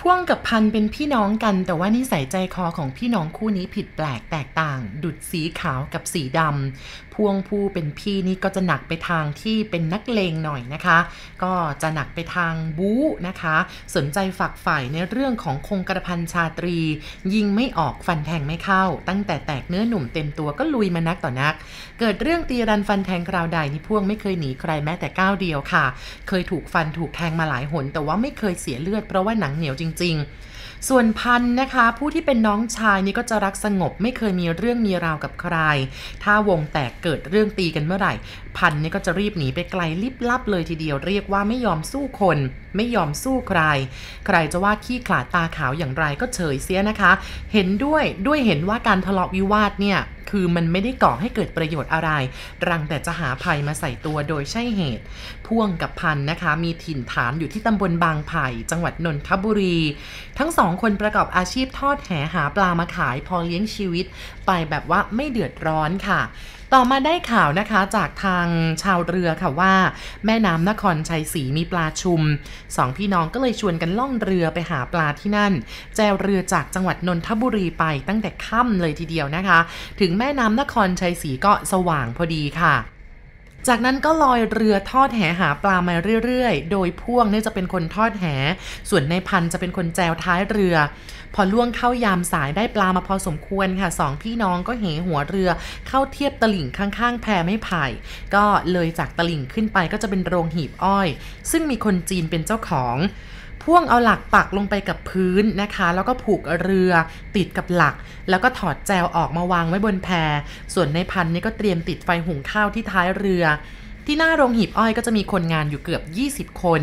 พ่วงกับพันเป็นพี่น้องกัน แต่ว่านิสัยใจคอของพี่น้องคู่นี้ผิดแปลกแตกต่าง ดุดสีขาวกับสีดำพ่วงผู้เป็นพี่นี่ก็จะหนักไปทางที่เป็นนักเลงหน่อยนะคะ ก็จะหนักไปทางบู๊นะคะ สนใจฝักใฝ่ในเรื่องของคงกระพันชาตรี ยิงไม่ออกฟันแทงไม่เข้า ตั้งแต่แตกเนื้อหนุ่มเต็มตัวก็ลุยมานักต่อนัก เกิดเรื่องตีรันฟันแทงคราวใดนี่พ่วงไม่เคยหนีใครแม้แต่ก้าวเดียวค่ะ เคยถูกฟันถูกแทงมาหลายหน แต่ว่าไม่เคยเสียเลือดเพราะว่าหนังเหนียวจริง ๆ ส่วนพันนะคะ ผู้ที่เป็นน้องชายนี่ก็จะรักสงบไม่เคยมีเรื่องมีราวกับใคร ถ้าวงแตกเกิดเรื่องตีกันเมื่อไหร่พันนี่ก็จะรีบหนีไปไกลลิบลับเลยทีเดียวเรียกว่าไม่ยอมสู้คน ไม่ยอมสู้ใคร ใครจะว่าขี้ขลาดตาขาวอย่างไรก็เฉยเสียนะคะ เห็นด้วยด้วยเห็นว่าการทะเลาะวิวาทเนี่ยคือมันไม่ได้ก่อให้เกิดประโยชน์อะไร รังแต่จะหาภัยมาใส่ตัวโดยใช่เหตุ พ่วงกับพันนะคะ มีถิ่นฐานอยู่ที่ตำบลบางไผ่ จังหวัดนนทบุรี ทั้งสองคนประกอบอาชีพทอดแหหาปลามาขายพอเลี้ยงชีวิต ไปแบบว่าไม่เดือดร้อนค่ะ ต่อมาได้ข่าวนะคะจากทางชาวเรือค่ะว่า แม่น้ำนครชัยศรีมีปลาชุมสองพี่น้องก็เลยชวนกันล่องเรือไปหาปลาที่นั่น แจวเรือจากจังหวัดนนทบุรีไปตั้งแต่ค่ำเลยทีเดียวนะคะ ถึงแม่น้ำนครชัยศรีก็สว่างพอดีค่ะ จากนั้นก็ลอยเรือทอดแหหาปลามาเรื่อยๆ โดยพ่วงเนี่ยจะเป็นคนทอดแห ส่วนในพันจะเป็นคนแจวท้ายเรือ พอล่วงเข้ายามสายได้ปลามาพอสมควรค่ะสองพี่น้องก็เหหัวเรือเข้าเทียบตลิ่งข้างๆ แพไม่ไผ่ ก็เลยจากตลิ่งขึ้นไปก็จะเป็นโรงหีบอ้อย ซึ่งมีคนจีนเป็นเจ้าของ พ่วงเอาหลักปักลงไปกับพื้นนะคะ แล้วก็ผูกเรือติดกับหลัก แล้วก็ถอดแจวออกมาวางไว้บนแพ ส่วนในพันนี่ก็เตรียมติดไฟหุงข้าวที่ท้ายเรือ ที่หน้าโรงหีบอ้อยก็จะมีคนงานอยู่เกือบ 20 คน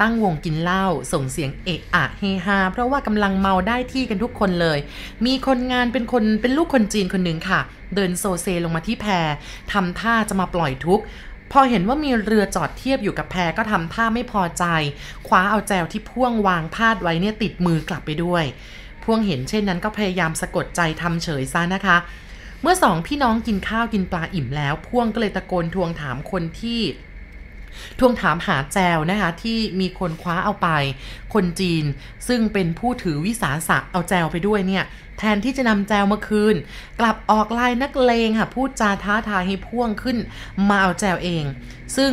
ตั้งวงกินเหล้าส่งเสียงเอะอะเฮฮาเพราะว่ากำลังเมาได้ที่กันทุกคนเลย มีคนงานเป็นคนเป็นลูกคนจีนคนหนึ่งค่ะ เดินโซเซลงมาที่แพทำท่าจะมาปล่อยทุกข์ พอเห็นว่ามีเรือจอดเทียบอยู่กับแพก็ทำท่าไม่พอใจ คว้าเอาแจวที่พ่วงวางพาดไว้เนี่ยติดมือกลับไปด้วย พ่วงเห็นเช่นนั้นก็พยายามสะกดใจทำเฉยซะนะคะ เมื่อสองพี่น้องกินข้าวกินปลาอิ่มแล้ว พ่วงก็เลยตะโกนทวงถามคนที่ ทวงถามหาแจวนะคะที่มีคนคว้าเอาไป คนจีนซึ่งเป็นผู้ถือวิสาสะเอาแจวไปด้วยเนี่ยแทนที่จะนำแจวมาคืน กลับออกลายนักเลงค่ะพูดจาท้าทายให้พ่วงขึ้นมาเอาแจวเอง ซึ่ง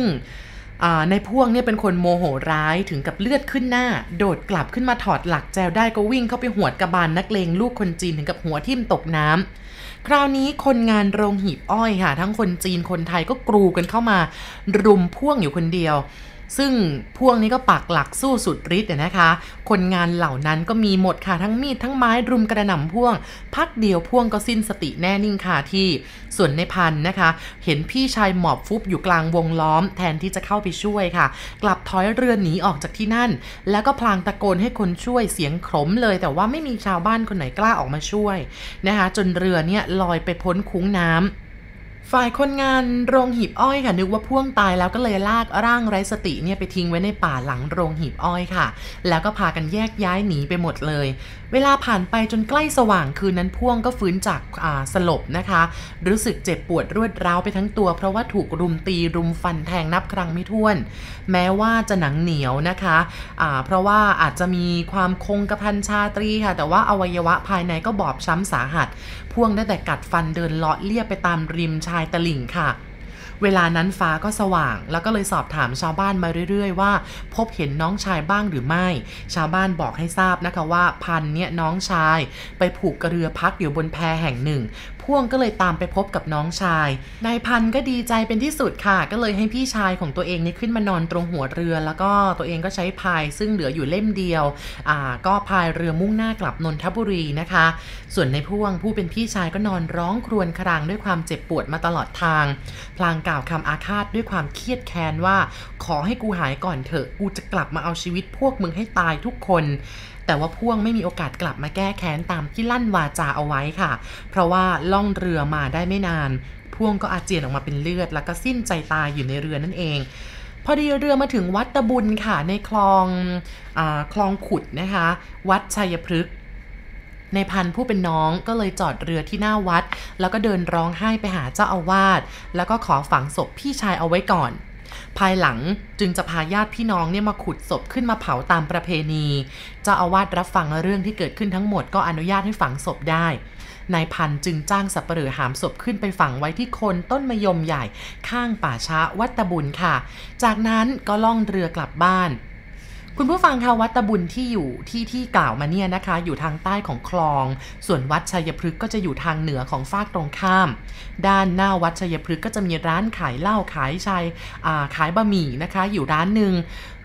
ในพ่วงเนี่ยเป็นคนโมโหร้ายถึงกับเลือดขึ้นหน้า โดดกลับขึ้นมาถอดหลักแจวได้ก็วิ่งเข้าไปหวดกระบาลนักเลงลูกคนจีนถึงกับหัวทิ่มตกน้ำ คราวนี้คนงานโรงหีบอ้อยค่ะ ทั้งคนจีนคนไทยก็กรูกันเข้ามา รุมพ่วงอยู่คนเดียว ซึ่งพวกนี้ก็ปักหลักสู้สุดฤทธิ์นะคะ คนงานเหล่านั้นก็มีหมดค่ะทั้งมีดทั้งไม้รุมกระหน่ำพ่วง พักเดียวพ่วงก็สิ้นสติแน่นิ่งคาที่ ส่วนในพันนะคะ เห็นพี่ชายหมอบฟุบอยู่กลางวงล้อม แทนที่จะเข้าไปช่วยค่ะ กลับถอยเรือหนีออกจากที่นั่น แล้วก็พลางตะโกนให้คนช่วยเสียงขมเลย แต่ว่าไม่มีชาวบ้านคนไหนกล้าออกมาช่วยนะคะ จนเรือเนี่ยลอยไปพ้นคุ้งน้ำ ฝ่ายคนงานโรงหีบอ้อยค่ะ นึกว่าพ่วงตายแล้วก็เลยลากร่างไร้สติเนี่ยไปทิ้งไว้ในป่าหลังโรงหีบอ้อยค่ะ แล้วก็พากันแยกย้ายหนีไปหมดเลย เวลาผ่านไปจนใกล้สว่างคืนนั้นพ่วงก็ฟื้นจากสลบนะคะ รู้สึกเจ็บปวดรวดร้าวไปทั้งตัว เพราะว่าถูกรุมตีรุมฟันแทงนับครั้งไม่ถ้วน แม้ว่าจะหนังเหนียวนะคะะเพราะว่าอาจจะมีความคงกระพันชาตรีค่ะ แต่ว่าอวัยวะภายในก็บอบช้ำสาหัส พ่วงได้แต่กัดฟันเดินเลาะเลียบไปตามริมชายตลิ่งค่ะ เวลานั้นฟ้าก็สว่าง แล้วก็เลยสอบถามชาวบ้านมาเรื่อย ๆ ว่า พบเห็นน้องชายบ้างหรือไม่ ชาวบ้านบอกให้ทราบนะคะว่าพันเนี่ยน้องชาย ไปผูกกระเรือพักอยู่บนแพแห่งหนึ่ง พ่วงก็เลยตามไปพบกับน้องชายนายพันก็ดีใจเป็นที่สุดค่ะ ก็เลยให้พี่ชายของตัวเองนี่ขึ้นมานอนตรงหัวเรือ แล้วก็ตัวเองก็ใช้พายซึ่งเหลืออยู่เล่มเดียวอ่าก็พายเรือมุ่งหน้ากลับนนทบุรีนะคะ ส่วนในพ่วงผู้เป็นพี่ชายก็นอนร้องครวญครางด้วยความเจ็บปวดมาตลอดทาง พลางกล่าวคำอาฆาตด้วยความเครียดแค้นว่า ขอให้กูหายก่อนเถอะกูจะกลับมาเอาชีวิตพวกมึงให้ตายทุกคน แต่ว่าพ่วงไม่มีโอกาสกลับมาแก้แค้นตามที่ลั่นวาจาเอาไว้ค่ะ เพราะว่าล่องเรือมาได้ไม่นาน พ่วงก็อาเจียนออกมาเป็นเลือด แล้วก็สิ้นใจตายอยู่ในเรือนั่นเอง พอดีเรือมาถึงวัดตะบุญค่ะ ในคลองอคลองขุดนะคะ วัดชัยพฤกษ์ในพันผู้เป็นน้องก็เลยจอดเรือที่หน้าวัด แล้วก็เดินร้องไห้ไปหาเจ้าอาวาสแล้วก็ขอฝังศพพี่ชายเอาไว้ก่อน ภายหลังจึงจะพาญาติพี่น้องเนี่ยมาขุดศพขึ้นมาเผาตามประเพณีเจ้าอาวาสรับฟังเรื่องที่เกิดขึ้นทั้งหมดก็อนุญาตให้ฝังศพได้นายพันจึงจ้างสับปะเหร่อหามศพขึ้นไปฝังไว้ที่คนต้นมะยมใหญ่ ข้างป่าช้าวัดตะบุญค่ะ จากนั้นก็ล่องเรือกลับบ้าน คุณผู้ฟังคะวัดตะบุญที่อยู่ที่ที่กล่าวมาเนี่ยนะคะ อยู่ทางใต้ของคลอง ส่วนวัดชัยพฤกษ์ก็จะอยู่ทางเหนือของฟากตรงข้าม ด้านหน้าวัดชัยพฤกษ์ก็จะมีร้านขายเหล้าขายชายขายบะหมี่นะคะ อยู่ร้านหนึ่ง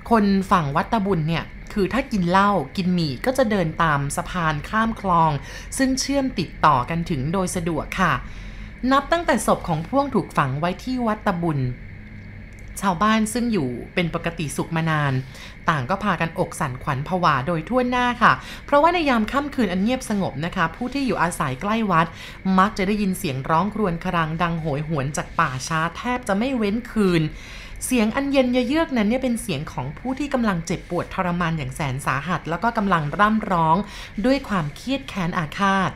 คนฝั่งวัดตะบุญเนี่ยคือถ้ากินเหล้ากินหมี่ก็จะเดินตามสะพานข้ามคลอง ซึ่งเชื่อมติดต่อกันถึงโดยสะดวกค่ะ นับตั้งแต่ศพของพ่วงถูกฝังไว้ที่วัดตะบุญ ชาวบ้านซึ่งอยู่เป็นปกติสุขมานาน ต่างก็พากันอกสั่นขวัญผวาโดยทั่วหน้าค่ะ เพราะว่าในยามค่ำคืนอันเงียบสงบนะคะ ผู้ที่อยู่อาศัยใกล้วัด มักจะได้ยินเสียงร้องครวญครางดังโหยหวนจากป่าช้าแทบจะไม่เว้นคืนเสียงอันเย็นเยือกนั้นเนี่ยเป็นเสียงของผู้ที่กำลังเจ็บปวดทรมานอย่างแสนสาหัส แล้วก็กำลังร่ำร้องด้วยความเครียดแค้นอาฆาต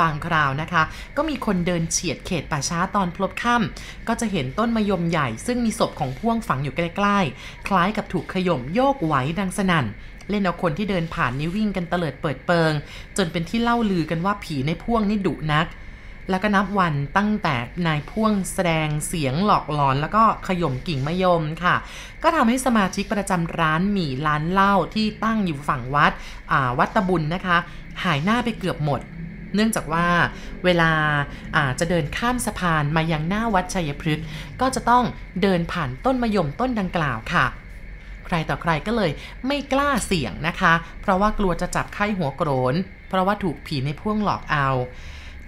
บางคราวนะคะ ก็มีคนเดินเฉียดเขตป่าช้าตอนพลบค่ำก็จะเห็นต้นมะยมใหญ่ ซึ่งมีศพของพ่วงฝังอยู่ใกล้ๆ คล้ายกับถูกขย่มโยกไหวดังสนั่นเล่นเอาคนที่เดินผ่านนี่วิ่งกันเตลิดเปิดเปิง จนเป็นที่เล่าลือกันว่าผีในพ่วงนี่ดุนัก แล้วก็นับวันตั้งแต่นายพ่วงแสดงเสียงหลอกหลอน แล้วก็ขย่มกิ่งมะยมค่ะ ก็ทำให้สมาชิกประจำร้านหมี่ร้านเหล้าที่ตั้งอยู่ฝั่งวัดวัดตะบุญนะคะ หายหน้าไปเกือบหมด เนื่องจากว่าเวลาจะเดินข้ามสะพานมายังหน้าวัดชัยพฤกษ์ก็จะต้องเดินผ่านต้นมะยมต้นดังกล่าวค่ะ ใครต่อใครก็เลยไม่กล้าเสี่ยงนะคะ เพราะว่ากลัวจะจับไข้หัวโกรน เพราะว่าถูกผีในพ่วงหลอกเอา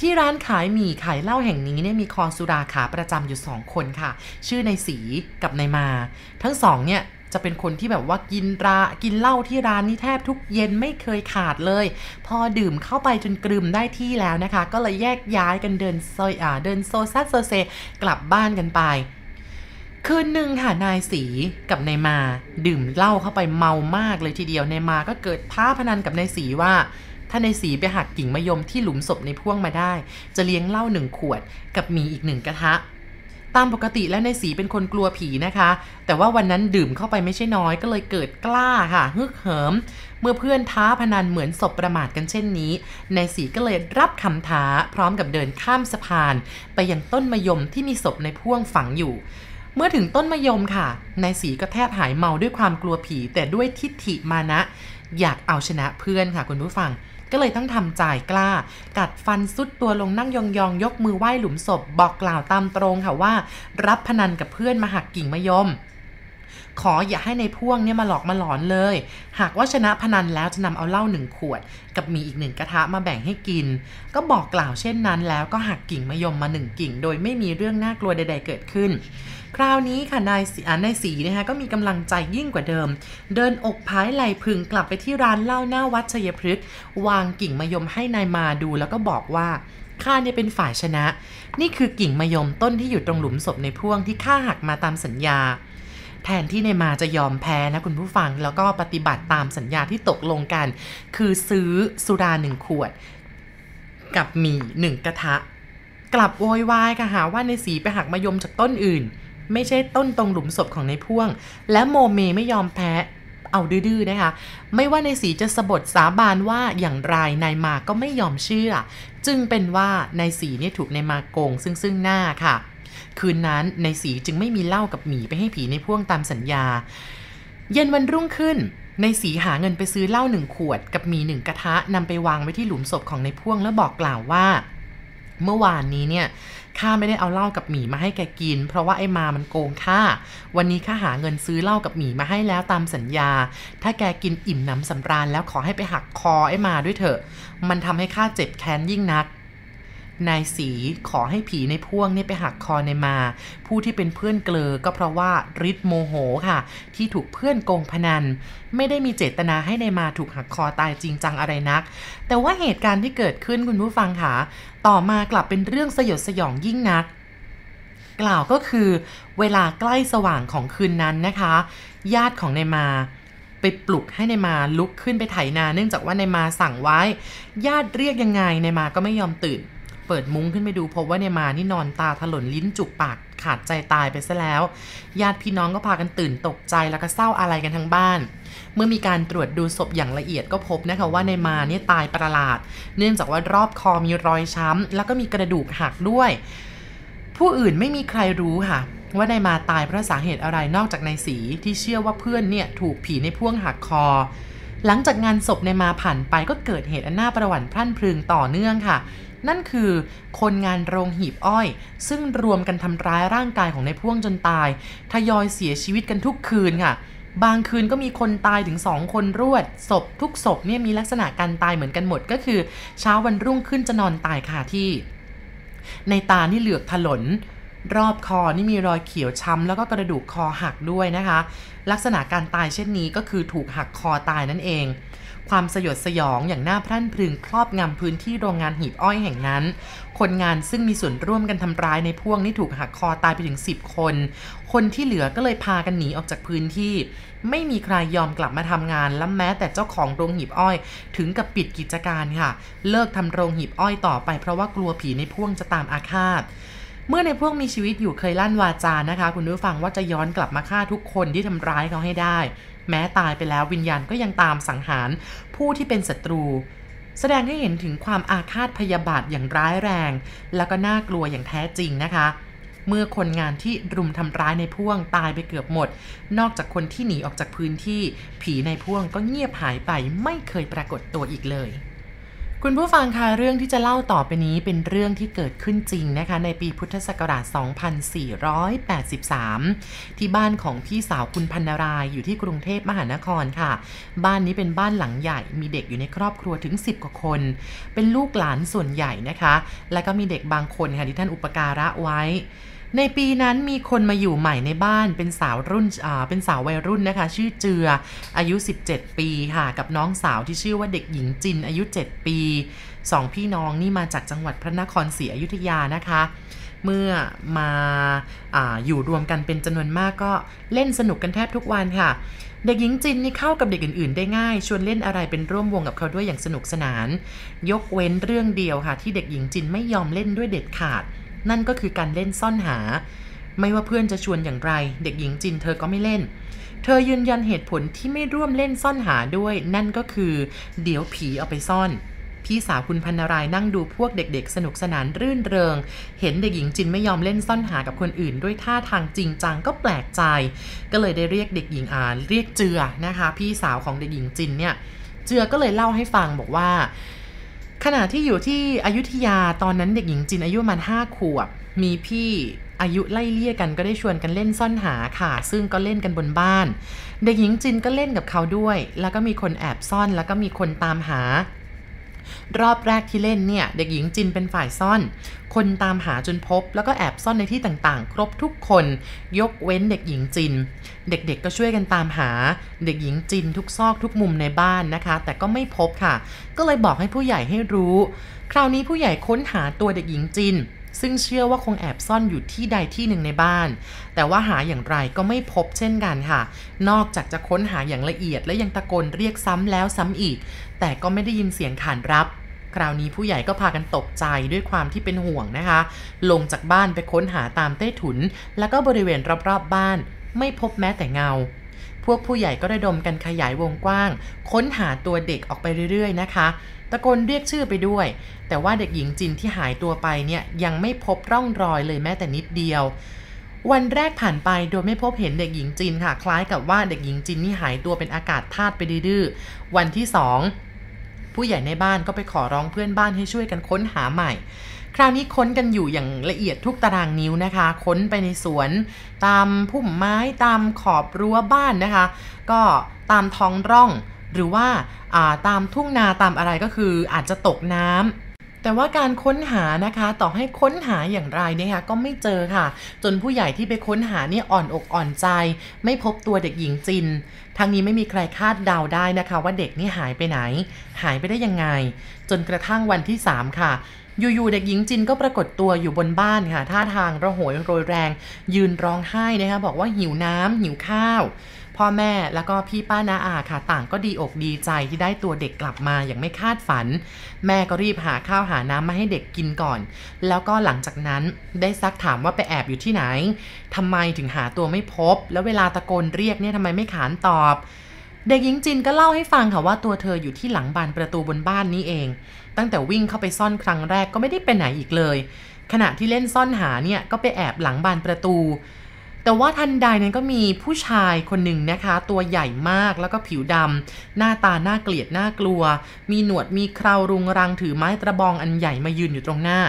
ที่ร้านขายหมี่ขายเหล้าแห่งนี้เนี่ยมีคอสุราขาประจำอยู่สองคนค่ะ ชื่อในสีกับในมา ทั้งสองเนี่ย จะเป็นคนที่แบบว่ากินรากินเหล้าที่ร้านนี้แทบทุกเย็นไม่เคยขาดเลย พอดื่มเข้าไปจนกลืมได้ที่แล้วนะคะ ก็เลยแยกย้ายกันเดินโซยอ่าเดินโซซัสโซเซกลับบ้านกันไปคืนหนึ่งค่ะนายสีกับนายมา ดื่มเหล้าเข้าไปเมามากเลยทีเดียวนายมาก็เกิดท้าพนันกับนายสีว่า ถ้าในสีไปหักกิ่งมะยมที่หลุมศพในพ่วงมาได้ จะเลี้ยงเหล้าหนึ่งขวดกับมีอีกหนึ่งกระทะ ตามปกติแล้วในสีเป็นคนกลัวผีนะคะ แต่ว่าวันนั้นดื่มเข้าไปไม่ใช่น้อยก็เลยเกิดกล้าค่ะฮึกเหิม เมื่อเพื่อนท้าพนันเหมือนศพประมาทกันเช่นนี้ในสีก็เลยรับคำท้าพร้อมกับเดินข้ามสะพาน ไปยังต้นมะยมที่มีศพในพ่วงฝังอยู่เมื่อถึงต้นมะยมค่ะ นายสีก็แทบหายเมาด้วยความกลัวผี แต่ด้วยทิฏฐิมานะ อยากเอาชนะเพื่อนค่ะคุณผู้ฟัง ก็เลยต้องทำจ่ายกล้า กัดฟันสุดตัวลงนั่งยองยยกมือไหว้หลุมศพบอกกล่าวตามตรงค่ะว่า รับพนันกับเพื่อนมาหักกิ่งมะยมขออย่าให้ในพ่วงเนี่ยมาหลอกมาหลอนเลย หากว่าชนะพนันแล้วจะนำเอาเหล้าหนึ่งขวด กับมีอีกหนึ่งกระทะมาแบ่งให้กิน ก็บอกกล่าวเช่นนั้นแล้วก็หักกิ่งมะยมมาหนึ่งกิ่ง โดยไม่มีเรื่องน่ากลัวใด ๆ เกิดขึ้น คราวนี้ค่ะนายสีนายสีนะคะก็มีกำลังใจยิ่งกว่าเดิม เดินอกพายไหลพึงกลับไปที่ร้านเหล้าหน้าวัดชัยพฤกษ์วางกิ่งมะยมให้นายมาดูแล้วก็บอกว่าข้าเนี่ยเป็นฝ่ายชนะ นี่คือกิ่งมะยมต้นที่อยู่ตรงหลุมศพในพ่วงที่ข้าหักมาตามสัญญา แทนที่นายมาจะยอมแพ้นะคุณผู้ฟังแล้วก็ปฏิบัติตามสัญญาที่ตกลงกัน คือซื้อสุราหนึ่งขวด กับหมี่หนึ่งกระทะ กลับโวยวายค่ะหาว่าในสีไปหักมะยมจากต้นอื่น ไม่ใช่ต้นตรงหลุมศพของในพ่วง และโมเมไม่ยอมแพ้เอาดื้อๆนะคะ ไม่ว่าในสีจะสะบดสาบานว่าอย่างไรนายมาก็ไม่ยอมเชื่อ จึงเป็นว่านายสีเนี่ยถูกนายมาโกงซึ่งซึ่งหน้าค่ะ คืนนั้นนายสีจึงไม่มีเหล้ากับหมีไปให้ผีในพ่วงตามสัญญา เย็นวันรุ่งขึ้นในสีหาเงินไปซื้อเหล้าหนึ่งขวด กับหมีหนึ่งกระทะนำไปวางไว้ที่หลุมศพของในพ่วงแล้วบอกกล่าวว่า เมื่อวานนี้เนี่ยข้าไม่ได้เอาเหล้ากับหมีมาให้แกกิน เพราะว่าไอ้มามันโกงข้าวันนี้ข้าหาเงินซื้อเหล้ากับหมีมาให้แล้วตามสัญญา ถ้าแกกินอิ่มน้ำสำราญแล้วขอให้ไปหักคอไอ้มาด้วยเถอะ มันทำให้ข้าเจ็บแค้นยิ่งนัก นายสีขอให้ผีในพ่วงนี่ไปหักคอในมา ผู้ที่เป็นเพื่อนเกลอก็เพราะว่าริดโมโหค่ะ ที่ถูกเพื่อนโกงพนัน ไม่ได้มีเจตนาให้ในมาถูกหักคอตายจริงจังอะไรนัก แต่ว่าเหตุการณ์ที่เกิดขึ้นคุณผู้ฟังค่ะ ต่อมากลับเป็นเรื่องสยดสยองยิ่งนัก กล่าวก็คือ เวลาใกล้สว่างของคืนนั้นนะคะ ญาติของในมาไปปลุกให้ในมาลุกขึ้นไปไถนา เนื่องจากว่าในมาสั่งไว้ ญาติเรียกยังไงในมาก็ไม่ยอมตื่น เปิดมุ้งขึ้นไปดูพบว่าเนี่ยมานี่นอนตาถลนลิ้นจุกปากขาดใจตายไปซะแล้ว ญาติพี่น้องก็พากันตื่นตกใจแล้วก็เศร้าอะไรกันทั้งบ้าน เมื่อมีการตรวจดูศพอย่างละเอียดก็พบนะคะว่าในมาเนี่ยตายประหลาด เนื่องจากว่ารอบคอมีรอยช้ำ แล้วก็มีกระดูกหักด้วย ผู้อื่นไม่มีใครรู้ค่ะ ว่านายมาตายเพราะสาเหตุอะไรนอกจากนายสีที่เชื่อว่าเพื่อนเนี่ยถูกผีในพ่วงหักคอ หลังจากงานศพในมาผ่านไปก็เกิดเหตุอันน่าประหวัติพรั่นพรึงต่อเนื่องค่ะ นั่นคือคนงานโรงหีบอ้อย ซึ่งรวมกันทำร้ายร่างกายของในพ่วงจนตาย ทยอยเสียชีวิตกันทุกคืนค่ะ บางคืนก็มีคนตายถึงสองคนรวด ศพทุกศพเนี่ยมีลักษณะการตายเหมือนกันหมดก็คือ เช้าวันรุ่งขึ้นจะนอนตายคาที่ ในตานี่เหลือกถลน รอบคอนี่มีรอยเขียวช้ำแล้วก็กระดูกคอหักด้วยนะคะ ลักษณะการตายเช่นนี้ก็คือถูกหักคอตายนั่นเอง ความสยดสยองอย่างน่าพรั่นพรึงครอบงำพื้นที่โรงงานหีบอ้อยแห่งนั้น คนงานซึ่งมีส่วนร่วมกันทำร้ายในพ่วงนี่ถูกหักคอตายไปถึง 10 คน คนที่เหลือก็เลยพากันหนีออกจากพื้นที่ ไม่มีใครยอมกลับมาทำงานและแม้แต่เจ้าของโรงหีบอ้อย ถึงกับปิดกิจการค่ะ เลิกทำโรงหีบอ้อยต่อไปเพราะว่ากลัวผีในพ่วงจะตามอาฆาต เมื่อในพวกมีชีวิตอยู่เคยลั่นวาจานะคะ คุณผู้ฟังว่าจะย้อนกลับมาฆ่าทุกคนที่ทำร้ายเขาให้ได้ แม้ตายไปแล้ววิญญาณก็ยังตามสังหารผู้ที่เป็นศัตรู แสดงให้เห็นถึงความอาฆาตพยาบาทอย่างร้ายแรง แล้วก็น่ากลัวอย่างแท้จริงนะคะเมื่อคนงานที่รุมทำร้ายในพ่วงตายไปเกือบหมด นอกจากคนที่หนีออกจากพื้นที่ ผีในพ่วงก็เงียบหายไปไม่เคยปรากฏตัวอีกเลย คุณผู้ฟังคะเรื่องที่จะเล่าต่อไปนี้เป็นเรื่องที่เกิดขึ้นจริงนะคะ ในปีพุทธศักราช 2483 ที่บ้านของพี่สาวคุณพันนารายอยู่ที่กรุงเทพมหานครค่ะ บ้านนี้เป็นบ้านหลังใหญ่มีเด็กอยู่ในครอบครัวถึง 10 กว่าคน เป็นลูกหลานส่วนใหญ่นะคะ แล้วก็มีเด็กบางคนค่ะที่ท่านอุปการะไว้ ในปีนั้นมีคนมาอยู่ใหม่ในบ้านเป็นสาวรุ่นเป็นสาววัยรุ่นนะคะ ชื่อเจืออายุ 17 ปีค่ะ กับน้องสาวที่ชื่อว่าเด็กหญิงจินอายุ 7 ปีสองพี่น้องนี่มาจากจังหวัดพระนครศรีอยุธยานะคะ เมื่อมาอาอยู่รวมกันเป็นจำนวนมากก็เล่นสนุกกันแทบทุกวันค่ะ เด็กหญิงจินนี่เข้ากับเด็กอื่น ๆ ได้ง่าย ชวนเล่นอะไรเป็นร่วมวงกับเขาด้วยอย่างสนุกสนาน ยกเว้นเรื่องเดียวค่ะ ที่เด็กหญิงจินไม่ยอมเล่นด้วยเด็ดขาด นั่นก็คือการเล่นซ่อนหา ไม่ว่าเพื่อนจะชวนอย่างไร เด็กหญิงจินเธอก็ไม่เล่น เธอยืนยันเหตุผลที่ไม่ร่วมเล่นซ่อนหาด้วย นั่นก็คือ เดี๋ยวผีเอาไปซ่อนพี่สาวคุณพันนารายนั่งดูพวกเด็กๆ สนุกสนานรื่นเริง เห็นเด็กหญิงจินไม่ยอมเล่นซ่อนหากับคนอื่น ด้วยท่าทางจริงจังก็แปลกใจ ก็เลยได้เรียกเด็กหญิงอ่าเรียกเจือนะคะ พี่สาวของเด็กหญิงจินเนี่ย เจือก็เลยเล่าให้ฟังบอกว่า ขณะที่อยู่ที่อยุธยาตอนนั้นเด็กหญิงจินอายุมันห้าขวบ มีพี่อายุไล่เลี่ยกันก็ได้ชวนกันเล่นซ่อนหาค่ะ ซึ่งก็เล่นกันบนบ้าน เด็กหญิงจินก็เล่นกับเขาด้วย แล้วก็มีคนแอบซ่อนแล้วก็มีคนตามหา รอบแรกที่เล่นเนี่ย เด็กหญิงจินเป็นฝ่ายซ่อน คนตามหาจนพบ แล้วก็แอบซ่อนในที่ต่างๆ ครบทุกคน ยกเว้นเด็กหญิงจิน เด็กๆก็ช่วยกันตามหา เด็กหญิงจินทุกซอกทุกมุมในบ้านนะคะ แต่ก็ไม่พบค่ะ ก็เลยบอกให้ผู้ใหญ่ให้รู้ คราวนี้ผู้ใหญ่ค้นหาตัวเด็กหญิงจิน ซึ่งเชื่อว่าคงแอบซ่อนอยู่ที่ใดที่หนึ่งในบ้าน แต่ว่าหาอย่างไรก็ไม่พบเช่นกันค่ะ นอกจากจะค้นหาอย่างละเอียดและยังตะโกนเรียกซ้ำแล้วซ้ำอีก แต่ก็ไม่ได้ยินเสียงขานรับ คราวนี้ผู้ใหญ่ก็พากันตกใจด้วยความที่เป็นห่วงนะคะ ลงจากบ้านไปค้นหาตามใต้ถุน แล้วก็บริเวณรอบๆบบ้าน ไม่พบแม้แต่เงาพวกผู้ใหญ่ก็ระดมกันขยายวงกว้าง ค้นหาตัวเด็กออกไปเรื่อย ๆ นะคะ ตะโกนเรียกชื่อไปด้วย แต่ว่าเด็กหญิงจินที่หายตัวไปเนี่ยยังไม่พบร่องรอยเลยแม้แต่นิดเดียว วันแรกผ่านไปโดยไม่พบเห็นเด็กหญิงจินค่ะ คล้ายกับว่าเด็กหญิงจินนี่หายตัวเป็นอากาศธาตุไปดื้อวันที่สองผู้ใหญ่ในบ้านก็ไปขอร้องเพื่อนบ้านให้ช่วยกันค้นหาใหม่ คราวนี้ค้นกันอยู่อย่างละเอียดทุกตารางนิ้วนะคะ ค้นไปในสวน ตามพุ่มไม้ตามขอบรั้วบ้านนะคะ ก็ตามท้องร่อง หรือว่าตามทุ่งนาตามอะไรก็คืออาจจะตกน้ำแต่ว่าการค้นหานะคะ ต่อให้ค้นหาอย่างไรเนี่ยค่ะก็ไม่เจอค่ะ จนผู้ใหญ่ที่ไปค้นหาเนี่ยอ่อนอกอ่อนใจ ไม่พบตัวเด็กหญิงจินทางนี้ไม่มีใครคาดเดาได้นะคะ ว่าเด็กนี่หายไปไหน หายไปได้ยังไง จนกระทั่งวันที่ 3 ค่ะอยู่ๆเด็กหญิงจินก็ปรากฏตัวอยู่บนบ้านค่ะ ท่าทางระโหยโรยแรง ยืนร้องไห้นะคะบอกว่าหิวน้ำหิวข้าว พ่อแม่แล้วก็พี่ป้านาอาค่ะ ต่างก็ดีอกดีใจที่ได้ตัวเด็กกลับมาอย่างไม่คาดฝัน แม่ก็รีบหาข้าวหาน้ำมาให้เด็กกินก่อน แล้วก็หลังจากนั้นได้ซักถามว่าไปแอบอยู่ที่ไหนทำไมถึงหาตัวไม่พบ แล้วเวลาตะโกนเรียกเนี่ยทำไมไม่ขานตอบ เด็กหญิงจินก็เล่าให้ฟังค่ะว่าตัวเธออยู่ที่หลังบานประตูบนบ้านนี้เอง ตั้งแต่วิ่งเข้าไปซ่อนครั้งแรกก็ไม่ได้ไปไหนอีกเลย ขณะที่เล่นซ่อนหาเนี่ยก็ไปแอบหลังบานประตู แต่ว่าทันใดนั้นก็มีผู้ชายคนหนึ่งนะคะ ตัวใหญ่มากแล้วก็ผิวดำหน้าตาน่าเกลียดน่ากลัว มีหนวดมีคราวรุงรังถือไม้ตระบองอันใหญ่มายืนอยู่ตรงหน้า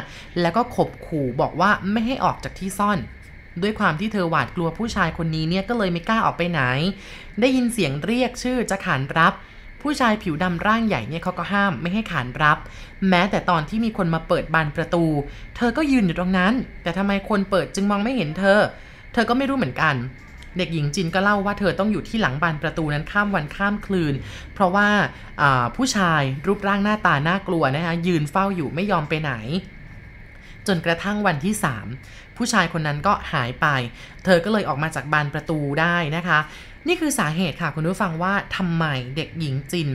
แล้วก็ขบขู่บอกว่าไม่ให้ออกจากที่ซ่อน ด้วยความที่เธอหวาดกลัวผู้ชายคนนี้เนี่ยก็เลยไม่กล้าออกไปไหน ได้ยินเสียงเรียกชื่อจะขานรับผู้ชายผิวดำร่างใหญ่เนี่ยเขาก็ห้ามไม่ให้ขานรับ แม้แต่ตอนที่มีคนมาเปิดบานประตู เธอก็ยืนอยู่ตรงนั้น แต่ทำไมคนเปิดจึงมองไม่เห็นเธอ เธอก็ไม่รู้เหมือนกัน เด็กหญิงจินก็เล่าว่าเธอต้องอยู่ที่หลังบานประตูนั้นข้ามวันข้ามคืน เพราะว่าผู้ชายรูปร่างหน้าตาน่ากลัวนะคะยืนเฝ้าอยู่ไม่ยอมไปไหน จนกระทั่งวันที่ 3 ผู้ชายคนนั้นก็หายไป เธอก็เลยออกมาจากบานประตูได้นะคะ นี่คือสาเหตุค่ะคุณผู้ฟังว่าทำไมเด็กหญิงจิน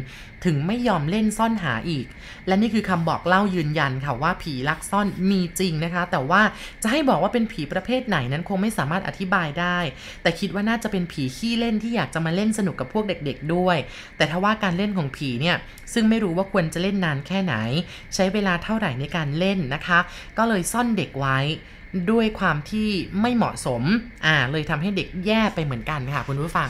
ถึงไม่ยอมเล่นซ่อนหาอีก และนี่คือคำบอกเล่ายืนยันค่ะว่าผีลักซ่อนมีจริงนะคะ แต่ว่าจะให้บอกว่าเป็นผีประเภทไหนนั้นคงไม่สามารถอธิบายได้ แต่คิดว่าน่าจะเป็นผีขี้เล่นที่อยากจะมาเล่นสนุกกับพวกเด็ก ๆ ด้วย แต่ถ้าว่าการเล่นของผีเนี่ยซึ่งไม่รู้ว่าควรจะเล่นนานแค่ไหน ใช้เวลาเท่าไหร่ในการเล่นนะคะ ก็เลยซ่อนเด็กไว้ด้วยความที่ไม่เหมาะสมอ่าเลยทำให้เด็กแย่ไปเหมือนกันค่ะคุณผู้ฟัง